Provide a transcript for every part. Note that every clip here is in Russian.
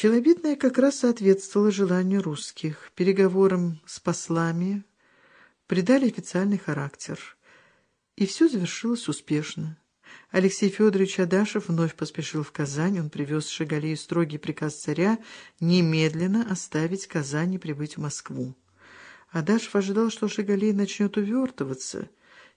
Челобитная как раз соответствовала желанию русских. Переговорам с послами придали официальный характер. И все завершилось успешно. Алексей Федорович Адашев вновь поспешил в Казань. Он привез Шагалею строгий приказ царя немедленно оставить Казань и прибыть в Москву. Адашев ожидал, что Шагалей начнет увертываться,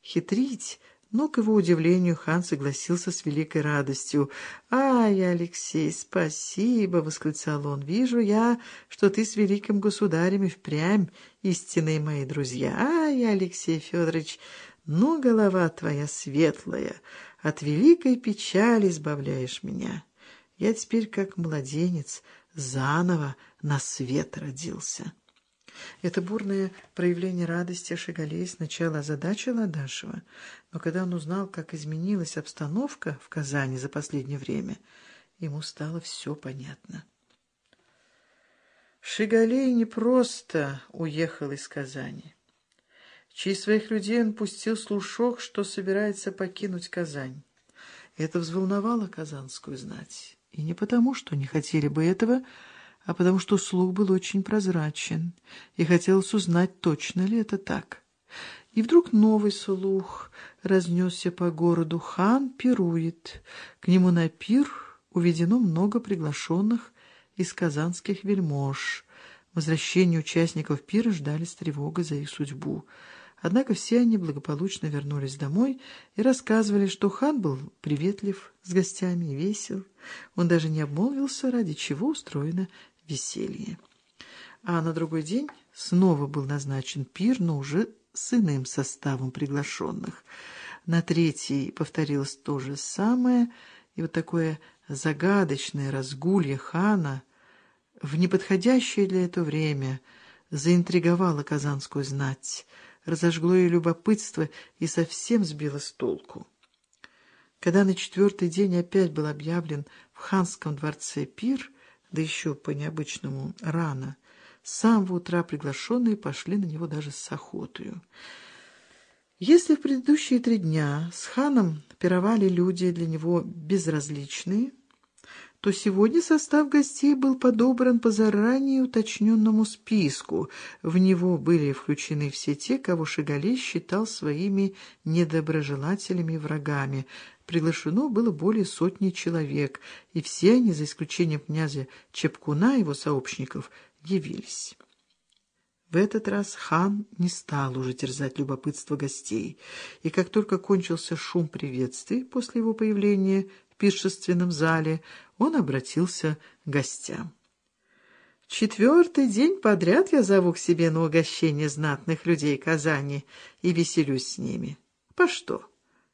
хитрить, но, к его удивлению, хан согласился с великой радостью. «Ай, Алексей, спасибо!» — восклицал он. «Вижу я, что ты с великим государем и впрямь истинные мои друзья. Ай, Алексей Федорович, ну, голова твоя светлая, от великой печали избавляешь меня. Я теперь, как младенец, заново на свет родился». Это бурное проявление радости Шагалей сначала озадачило Адашева, но когда он узнал, как изменилась обстановка в Казани за последнее время, ему стало все понятно. Шигалей не просто уехал из Казани. Через своих людей он пустил слушок, что собирается покинуть Казань. Это взволновало казанскую знать. И не потому, что не хотели бы этого, а потому что слух был очень прозрачен, и хотелось узнать, точно ли это так. И вдруг новый слух разнесся по городу. Хан пирует. К нему на пир уведено много приглашенных из казанских вельмож. Возвращение участников пира ждали с тревогой за их судьбу. Однако все они благополучно вернулись домой и рассказывали, что хан был приветлив с гостями и весел. Он даже не обмолвился, ради чего устроено веселье. А на другой день снова был назначен пир, но уже с иным составом приглашенных. На третий повторилось то же самое, и вот такое загадочное разгулье хана в неподходящее для этого время заинтриговало казанскую знать, разожгло ее любопытство и совсем сбило с толку. Когда на четвертый день опять был объявлен в ханском дворце пир, да еще по необычному рано, с самого утра приглашенные пошли на него даже с охотою. Если в предыдущие три дня с ханом пировали люди для него безразличные, то сегодня состав гостей был подобран по заранее уточненному списку. В него были включены все те, кого Шагалей считал своими недоброжелателями и врагами. Приглашено было более сотни человек, и все они, за исключением князя Чепкуна и его сообщников, явились. В этот раз хан не стал уже терзать любопытство гостей, и как только кончился шум приветствий после его появления в пиршественном зале, он обратился к гостям. Четвертый день подряд я зову к себе на угощение знатных людей Казани и веселюсь с ними. По что?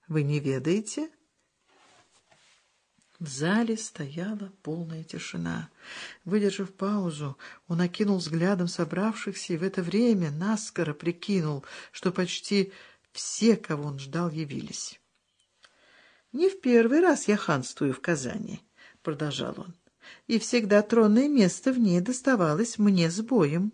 Вы не ведаете? В зале стояла полная тишина. Выдержав паузу, он окинул взглядом собравшихся и в это время наскоро прикинул, что почти все, кого он ждал, явились. «Не в первый раз я ханствую в Казани», — продолжал он, — «и всегда тронное место в ней доставалось мне с боем.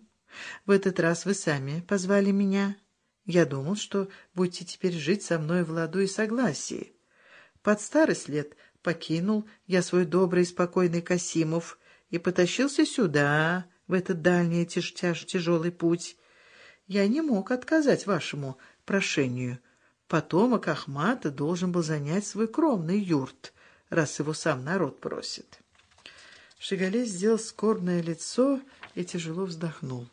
В этот раз вы сами позвали меня. Я думал, что будете теперь жить со мной в ладу и согласии. Под старость лет — покинул я свой добрый и спокойный Касимов и потащился сюда, в этот дальний тяж тяж тяжелый путь. Я не мог отказать вашему прошению. Потомок Ахмата должен был занять свой кровный юрт, раз его сам народ просит. Шигалей сделал скорбное лицо и тяжело вздохнул.